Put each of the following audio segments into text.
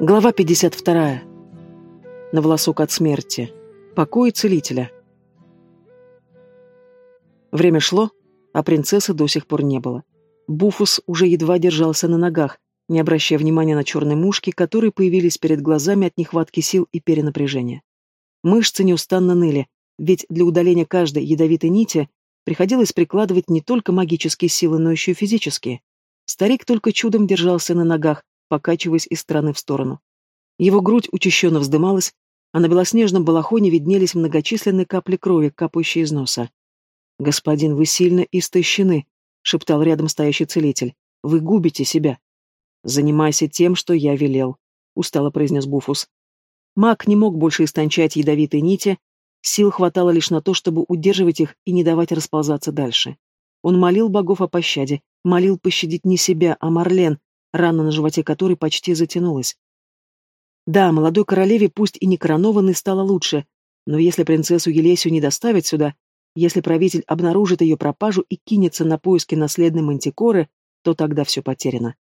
Глава 52. На волосок от смерти. Покой целителя. Время шло, а принцессы до сих пор не было. Буфус уже едва держался на ногах, не обращая внимания на черные мушки, которые появились перед глазами от нехватки сил и перенапряжения. Мышцы неустанно ныли, ведь для удаления каждой ядовитой нити приходилось прикладывать не только магические силы, но еще и физические. Старик только чудом держался на ногах, покачиваясь из стороны в сторону. Его грудь учащенно вздымалась, а на белоснежном балахоне виднелись многочисленные капли крови, капающие из носа. «Господин, вы сильно истощены», — шептал рядом стоящий целитель. «Вы губите себя». «Занимайся тем, что я велел», — устало произнес Буфус. Маг не мог больше истончать ядовитые нити, сил хватало лишь на то, чтобы удерживать их и не давать расползаться дальше. Он молил богов о пощаде, молил пощадить не себя, а Марлен, рана на животе которой почти затянулась. Да, молодой королеве, пусть и не коронованной, стало лучше, но если принцессу Елесию не доставить сюда, если правитель обнаружит ее пропажу и кинется на поиски наследной мантикоры, то тогда все потеряно.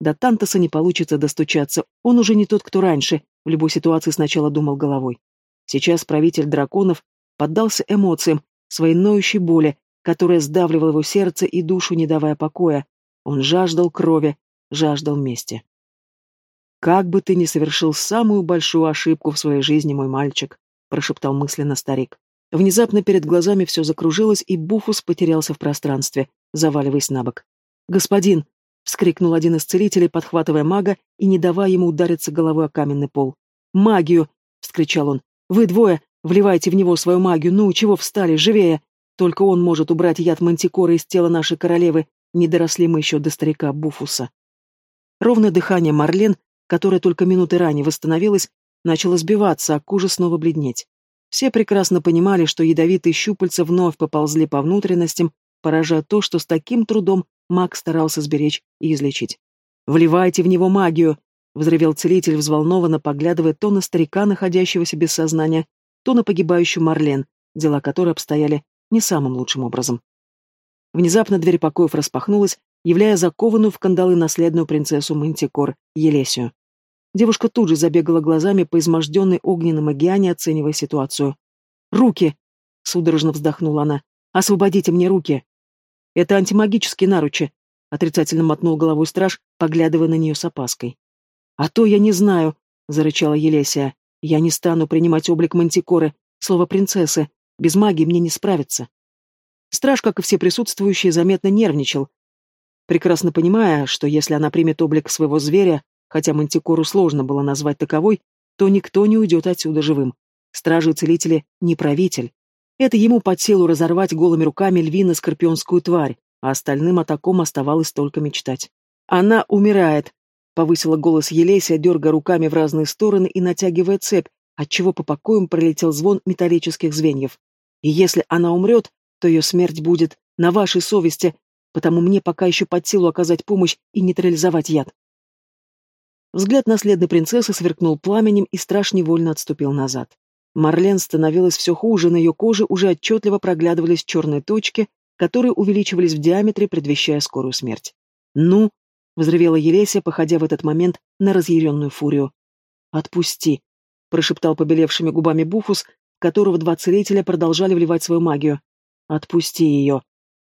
До Тантоса не получится достучаться, он уже не тот, кто раньше, в любой ситуации сначала думал головой. Сейчас правитель драконов поддался эмоциям, своей ноющей боли, которая сдавливала его сердце и душу, не давая покоя. Он жаждал крови, жаждал мести. «Как бы ты ни совершил самую большую ошибку в своей жизни, мой мальчик», — прошептал мысленно старик. Внезапно перед глазами все закружилось, и Буфус потерялся в пространстве, заваливаясь на бок. «Господин!» — вскрикнул один из целителей, подхватывая мага и не давая ему удариться головой о каменный пол. «Магию!» — вскричал он. «Вы двое! Вливайте в него свою магию! Ну, чего встали? Живее! Только он может убрать яд мантикоры из тела нашей королевы. Не доросли мы еще до старика Буфуса». Ровное дыхание Марлен, которое только минуты ранее восстановилось, начало сбиваться, а кожа снова бледнеть. Все прекрасно понимали, что ядовитые щупальца вновь поползли по внутренностям, поражая то, что с таким трудом маг старался сберечь и излечить. «Вливайте в него магию!» — взревел целитель, взволнованно поглядывая то на старика, находящегося без сознания, то на погибающую Марлен, дела которой обстояли не самым лучшим образом. Внезапно дверь покоев распахнулась, являя закованную в кандалы наследную принцессу Мантикор, Елесию. Девушка тут же забегала глазами по изможденной огненной магиане, оценивая ситуацию. «Руки!» — судорожно вздохнула она. «Освободите мне руки!» «Это антимагические наручи!» — отрицательно мотнул головой страж, поглядывая на нее с опаской. «А то я не знаю!» — зарычала Елесия. «Я не стану принимать облик мантикоры, слово принцессы. Без магии мне не справиться». Страж, как и все присутствующие, заметно нервничал, прекрасно понимая, что если она примет облик своего зверя, хотя Мантикору сложно было назвать таковой, то никто не уйдет отсюда живым. Стражи-целители не правитель. Это ему под силу разорвать голыми руками львино-скорпионскую тварь, а остальным о таком оставалось только мечтать. «Она умирает», — повысила голос Елесия, дергая руками в разные стороны и натягивая цепь, отчего по покоям пролетел звон металлических звеньев. «И если она умрет, то ее смерть будет на вашей совести, потому мне пока еще под силу оказать помощь и нейтрализовать яд. Взгляд наследной принцессы сверкнул пламенем, и страж невольно отступил назад. Марлен становилось все хуже, на ее коже уже отчетливо проглядывались черные точки, которые увеличивались в диаметре, предвещая скорую смерть. «Ну!» — взревела Елесия, походя в этот момент на разъяренную фурию. «Отпусти!» — прошептал побелевшими губами Буфус, которого два целителя продолжали вливать свою магию. «Отпусти ее!»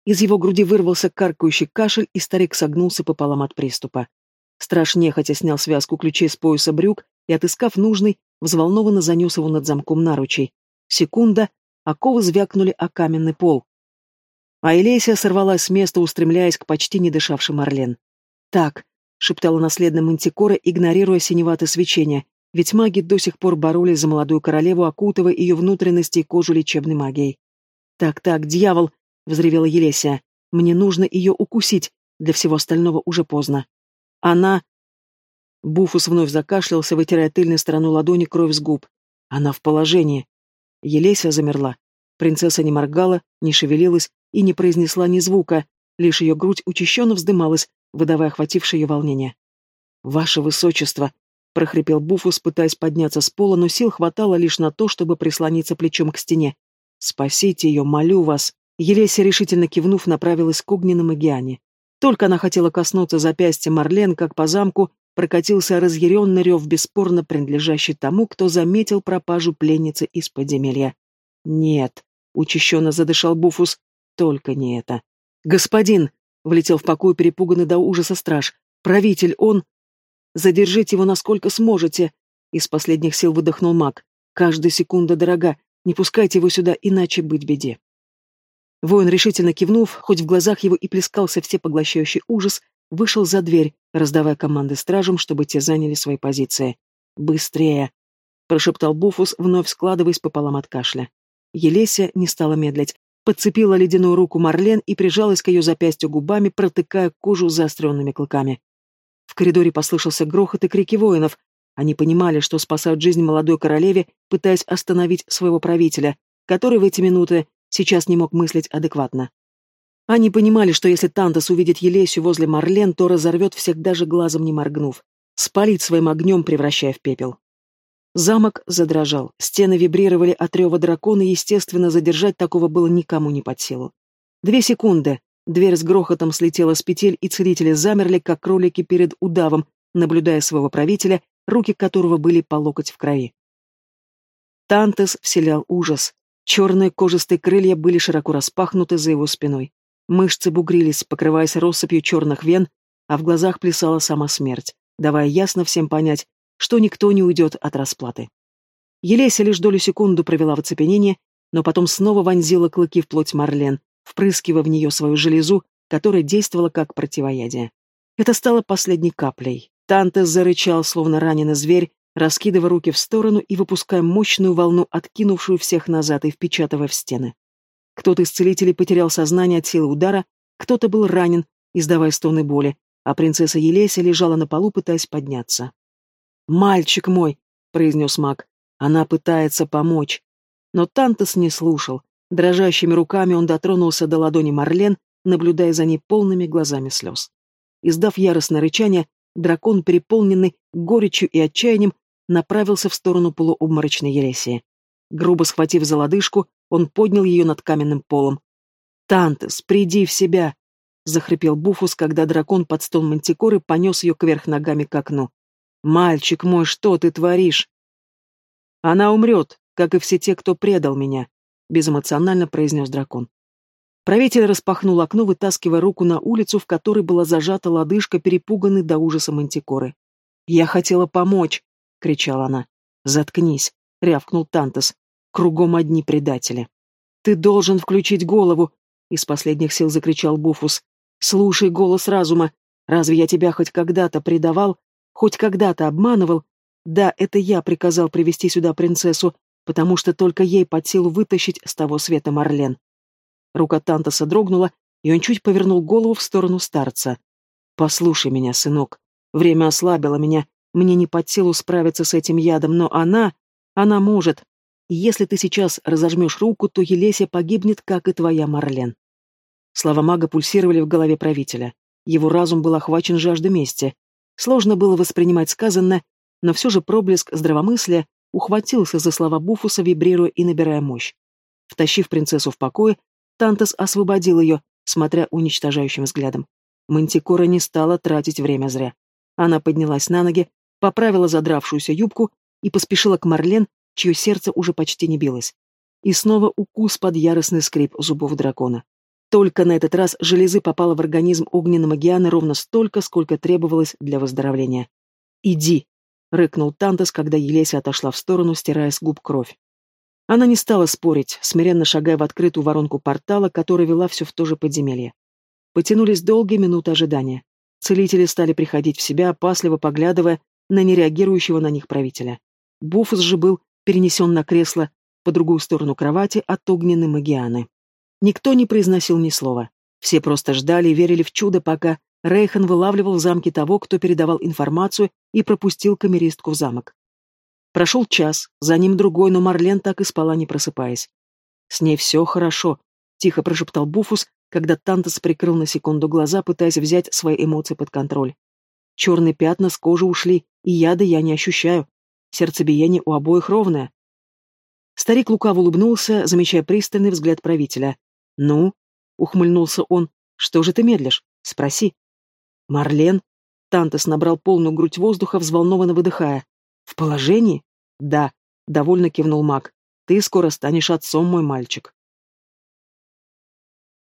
Из его груди вырвался каркающий кашель, и старик согнулся пополам от приступа. Страж нехотя снял связку ключей с пояса брюк и, отыскав нужный, взволнованно занес его над замком наручей. Секунда, оковы звякнули о каменный пол. А Элесия сорвалась с места, устремляясь к почти не дышавшим Орлен. «Так», — шептала наследная Мантикора, игнорируя синеватое свечение, ведь маги до сих пор боролись за молодую королеву, окутывая ее внутренности и кожу лечебной магией. «Так-так, дьявол!» Взревела Елеся. «Мне нужно ее укусить, для всего остального уже поздно». «Она...» Буфус вновь закашлялся, вытирая тыльной стороной ладони кровь с губ. «Она в положении». Елеся замерла. Принцесса не моргала, не шевелилась и не произнесла ни звука, лишь ее грудь учащенно вздымалась, выдавая охватившее ее волнение. «Ваше высочество!» — прохрипел Буфус, пытаясь подняться с пола, но сил хватало лишь на то, чтобы прислониться плечом к стене. «Спасите ее, молю вас!» Елеся, решительно кивнув, направилась к огненным Магиане. Только она хотела коснуться запястья Марлен, как по замку прокатился разъяренный рев, бесспорно принадлежащий тому, кто заметил пропажу пленницы из подземелья. «Нет», — учащенно задышал Буфус, — «только не это». «Господин!» — влетел в покой перепуганный до ужаса страж. «Правитель, он...» «Задержите его насколько сможете!» Из последних сил выдохнул маг. «Каждая секунда дорога. Не пускайте его сюда, иначе быть беде». Воин, решительно кивнув, хоть в глазах его и плескался всепоглощающий ужас, вышел за дверь, раздавая команды стражам, чтобы те заняли свои позиции. «Быстрее!» — прошептал Буфус, вновь складываясь пополам от кашля. Елеся не стала медлить, подцепила ледяную руку Марлен и прижалась к ее запястью губами, протыкая кожу заостренными клыками. В коридоре послышался грохот и крики воинов. Они понимали, что спасают жизнь молодой королеве, пытаясь остановить своего правителя, который в эти минуты сейчас не мог мыслить адекватно. Они понимали, что если Тантас увидит Елесю возле Марлен, то разорвет всех даже глазом не моргнув, спалит своим огнем, превращая в пепел. Замок задрожал, стены вибрировали от рева дракона, и, естественно, задержать такого было никому не под силу. Две секунды, дверь с грохотом слетела с петель, и целители замерли, как кролики перед удавом, наблюдая своего правителя, руки которого были по локоть в крови. Тантес вселял ужас. Черные кожистые крылья были широко распахнуты за его спиной. Мышцы бугрились, покрываясь россыпью черных вен, а в глазах плясала сама смерть, давая ясно всем понять, что никто не уйдет от расплаты. Елеся лишь долю секунду провела в оцепенении, но потом снова вонзила клыки в плоть Марлен, впрыскивая в нее свою железу, которая действовала как противоядие. Это стало последней каплей. Тантес зарычал, словно раненый зверь, раскидывая руки в сторону и выпуская мощную волну, откинувшую всех назад и впечатывая в стены. Кто-то из целителей потерял сознание от силы удара, кто-то был ранен, издавая стоны боли, а принцесса Елеся лежала на полу, пытаясь подняться. «Мальчик мой!» — произнес маг. «Она пытается помочь». Но Тантос не слушал. Дрожащими руками он дотронулся до ладони Марлен, наблюдая за ней полными глазами слез. Издав яростное рычание, дракон, переполненный горечью и отчаянием, направился в сторону полуобморочной Елесии. Грубо схватив за лодыжку, он поднял ее над каменным полом. «Тантес, приди в себя!» — захрипел Буфус, когда дракон под стол мантикоры понес ее кверх ногами к окну. «Мальчик мой, что ты творишь?» «Она умрет, как и все те, кто предал меня», — безэмоционально произнес дракон. Правитель распахнул окно, вытаскивая руку на улицу, в которой была зажата лодыжка, перепуганной до ужаса мантикоры. «Я хотела помочь!» — кричала она. «Заткнись!» — рявкнул Тантес. Кругом одни предатели. «Ты должен включить голову!» — из последних сил закричал Буфус. «Слушай голос разума. Разве я тебя хоть когда-то предавал? Хоть когда-то обманывал? Да, это я приказал привести сюда принцессу, потому что только ей под силу вытащить с того света Марлен». Рука Тантаса дрогнула, и он чуть повернул голову в сторону старца. «Послушай меня, сынок. Время ослабило меня. Мне не под силу справиться с этим ядом, но она... Она может. Если ты сейчас разожмешь руку, то Елеся погибнет, как и твоя Марлен. Слова мага пульсировали в голове правителя. Его разум был охвачен жаждой мести. Сложно было воспринимать сказанное, но все же проблеск здравомыслия ухватился за слова Буфуса, вибрируя и набирая мощь. Втащив принцессу в покое, Тантас освободил ее, смотря уничтожающим взглядом. Мантикора не стала тратить время зря. Она поднялась на ноги, поправила задравшуюся юбку и поспешила к Марлен, чье сердце уже почти не билось. И снова укус под яростный скрип зубов дракона. Только на этот раз железы попало в организм огненного Гиана ровно столько, сколько требовалось для выздоровления. «Иди!» — рыкнул Тантас, когда Елеся отошла в сторону, стирая с губ кровь. Она не стала спорить, смиренно шагая в открытую воронку портала, которая вела все в то же подземелье. Потянулись долгие минуты ожидания. Целители стали приходить в себя, опасливо поглядывая на нереагирующего на них правителя. Буфус же был перенесен на кресло по другую сторону кровати от огненной магианы. Никто не произносил ни слова. Все просто ждали и верили в чудо, пока Рейхан вылавливал в замке того, кто передавал информацию и пропустил камеристку в замок. Прошел час, за ним другой, но Марлен так и спала, не просыпаясь. «С ней все хорошо», — тихо прошептал Буфус, когда Тантас прикрыл на секунду глаза, пытаясь взять свои эмоции под контроль. «Черные пятна с кожи ушли, и яда я не ощущаю. Сердцебиение у обоих ровное. Старик лукаво улыбнулся, замечая пристальный взгляд правителя. «Ну?» — ухмыльнулся он. «Что же ты медлишь? Спроси». «Марлен?» Тантес набрал полную грудь воздуха, взволнованно выдыхая. «В положении?» «Да», — довольно кивнул маг. «Ты скоро станешь отцом, мой мальчик».